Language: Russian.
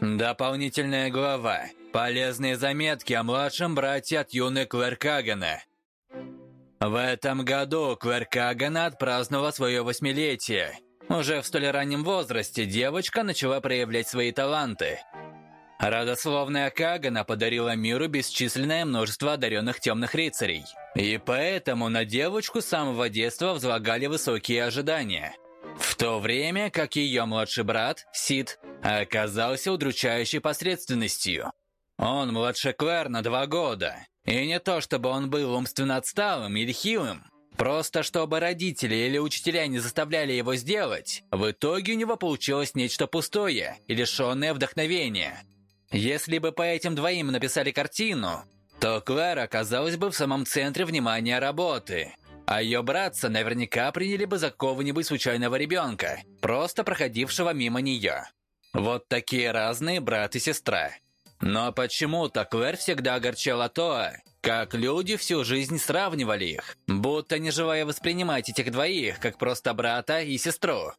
Дополнительная глава. Полезные заметки о младшем брате от юной Клэр Кагана. В этом году Клэр Кагана отпраздновала свое восьмилетие. Уже в столь раннем возрасте девочка начала проявлять свои таланты. Родословная Кагана подарила миру бесчисленное множество одаренных темных рыцарей. И поэтому на девочку с самого детства возлагали высокие ожидания. В то время как ее младший брат, Сид, оказался удручающей посредственностью. Он младше Клэр на два года. И не то, чтобы он был умственно отсталым или хилым. Просто чтобы родители или учителя не заставляли его сделать, в итоге у него получилось нечто пустое и лишенное вдохновения. Если бы по этим двоим написали картину, то Клэр оказалась бы в самом центре внимания работы, а ее братца наверняка приняли бы за кого-нибудь случайного ребенка, просто проходившего мимо нее. Вот такие разные брат и сестра. Но почему-то Клэр всегда огорчала то, как люди всю жизнь сравнивали их, будто не желая воспринимать этих двоих как просто брата и сестру.